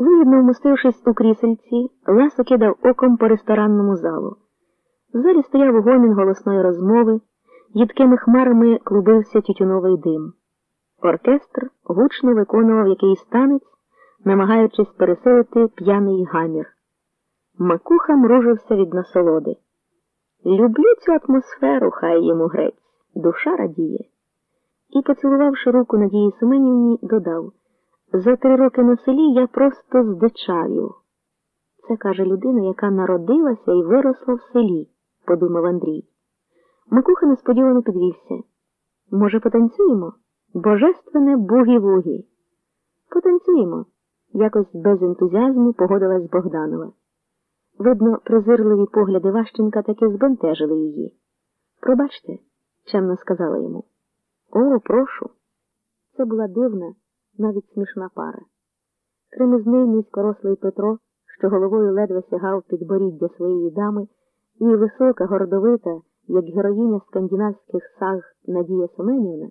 Вигідно вмостившись у крісельці, Лесо кидав оком по ресторанному залу. В залі стояв гомін голосної розмови, їдкими хмарами клубився тютюновий дим. Оркестр гучно виконував якийсь танець, намагаючись пересилити п'яний гамір. Макуха мружився від насолоди. Люблю цю атмосферу, хай йому грець, душа радіє. І, поцілувавши руку Надії Семенівні, додав за три роки на селі я просто здичавів. Це каже людина, яка народилася і виросла в селі, подумав Андрій. Макуха несподівано підвівся. Може, потанцюємо? Божественне бугі-вугі. Потанцюємо, якось без ентузіазму погодилась Богданова. Видно, презирливі погляди Ващенка таки збентежили її. Пробачте, чемно сказала йому. О, прошу. Це була дивна, навіть смішна пара. Крім із низькорослий Петро, що головою ледве сягав підборіддя своєї дами, і висока, гордовита, як героїня скандинавських саг Надія Семенівна,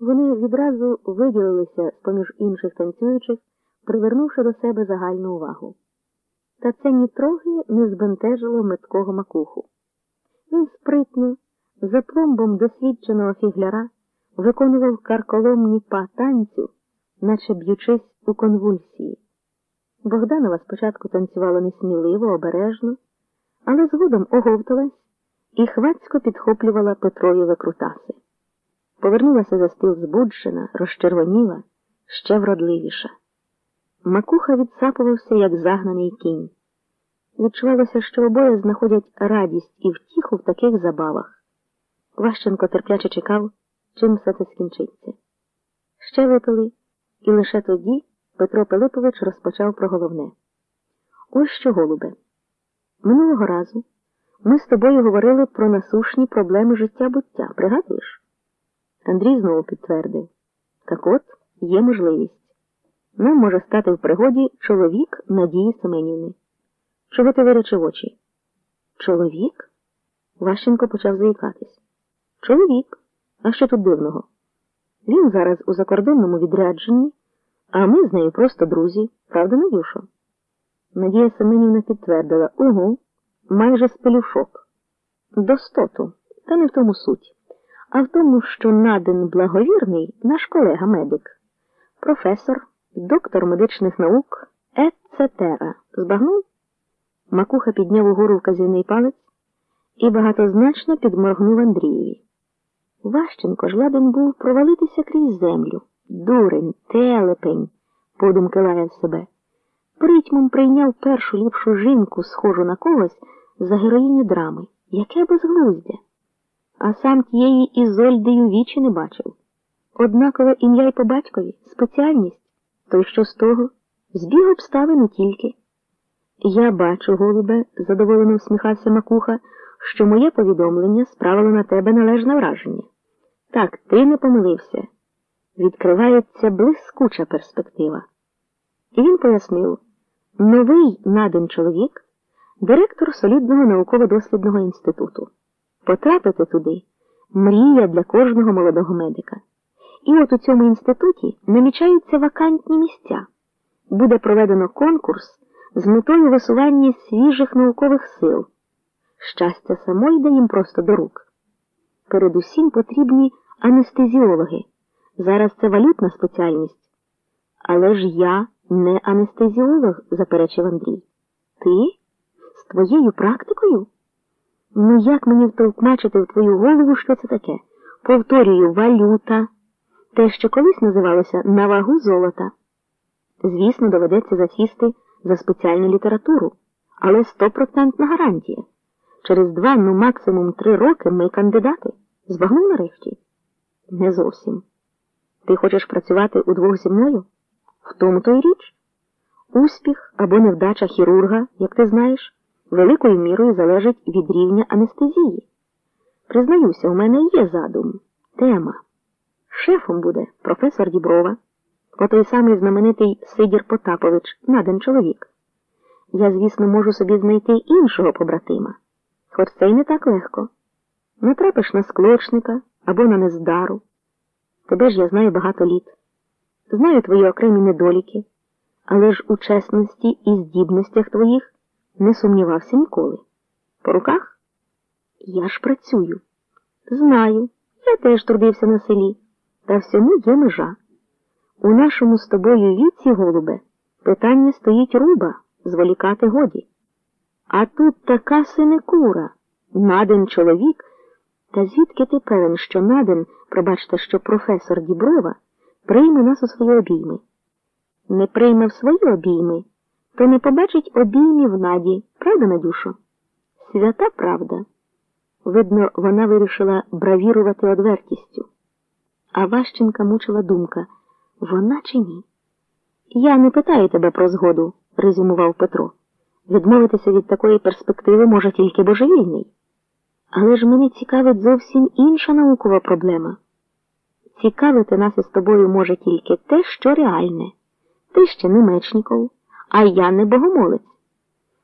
вони відразу виділилися з поміж інших танцюючих, привернувши до себе загальну увагу. Та це нітрохи не збентежило меткого макуху. Він спритно, за пломбом досвідченого фігляра, виконував карколомні па танцю, наче б'ючись у конвульсії. Богданова спочатку танцювала несміливо, обережно, але згодом оговталась і хвацько підхоплювала Петрові викрутаси. Повернулася за стіл збуджена, розчервоніла, ще вродливіша. Макуха відсапувався, як загнаний кінь. Відчувалося, що обоє знаходять радість і втіху в таких забавах. Ващенко терпляче чекав, чим все це скінчиться. Ще випили, і лише тоді Петро Пилипович розпочав про головне. Ось що, голубе. Минулого разу ми з тобою говорили про насушні проблеми життя буття, пригадуєш? Андрій знову підтвердив так от є можливість. Нам може стати в пригоді чоловік Надії Семенівни. Чого ти виречив очі? Чоловік? Ващенко почав заїкатись. Чоловік. А що тут дивного? Він зараз у закордонному відрядженні, а ми з нею просто друзі, правда, Надюшо? Надія Семенівна підтвердила угу, майже з пелюшок. Достоту, та не в тому суть, а в тому, що наден благовірний наш колега медик, професор, доктор медичних наук, ецетера. Збагнув? Макуха підняв угору вказівний палець і багатозначно підморгнув Андрієві. Ващенко ж ладен був провалитися крізь землю. Дурень, телепень, подумки лаяв себе. Притьмом прийняв першу ліпшу жінку, схожу на когось, за героїню драми. Яке безглуздя. А сам тієї у вічі не бачив. Однакове ім'я й по батькові, спеціальність, то й що з того, збіг обставин і тільки. Я бачу, голубе, задоволено всміхався Макуха, що моє повідомлення справило на тебе належне враження. Так, ти не помилився. Відкривається блискуча перспектива. І він пояснив новий наден чоловік, директор солідного науково-дослідного інституту. Потрапити туди мрія для кожного молодого медика. І от у цьому інституті намічаються вакантні місця. Буде проведено конкурс з метою висування свіжих наукових сил. Щастя само йде їм просто до рук. Передусім потрібні анестезіологи. Зараз це валютна спеціальність. Але ж я не анестезіолог, заперечив Андрій. Ти? З твоєю практикою? Ну як мені втовкмачити в твою голову, що це таке? Повторюю, валюта. Те, що колись називалося на вагу золота. Звісно, доведеться засісти за спеціальну літературу, але стопроцентна гарантія. Через два, ну максимум три роки ми кандидати. Збагнув нарешті? Не зовсім. Ти хочеш працювати удвох зі мною? В тому то й річ. Успіх або невдача хірурга, як ти знаєш, великою мірою залежить від рівня анестезії. Признаюся, у мене є задум, тема. Шефом буде професор Діброва, отой самий знаменитий Сидір Потапович, наден чоловік. Я, звісно, можу собі знайти іншого побратима, хоч це й не так легко. Натрапиш на склочника або на нездару. Тебе ж я знаю багато літ. Знаю твої окремі недоліки, Але ж у чесності і здібностях твоїх не сумнівався ніколи. По руках? Я ж працюю. Знаю, я теж трудився на селі, та всьому є межа. У нашому з тобою віці, голубе, питання стоїть руба, зволікати годі. А тут така синекура, наден чоловік. Та звідки ти певен, що наден, пробачте, що професор Діброва прийме нас у свої обійми? Не прийме в свої обійми, то не побачить обіймів наді, правда, Надюшо? Свята правда. Видно, вона вирішила бравірувати одвертістю. А Ващенка мучила думка вона чи ні? Я не питаю тебе про згоду, резюмував Петро. Відмовитися від такої перспективи може тільки божевільний. Але ж мене цікавить зовсім інша наукова проблема. Цікавити нас із тобою може тільки те, що реальне. Ти ще не Мечніков, а я не богомолець.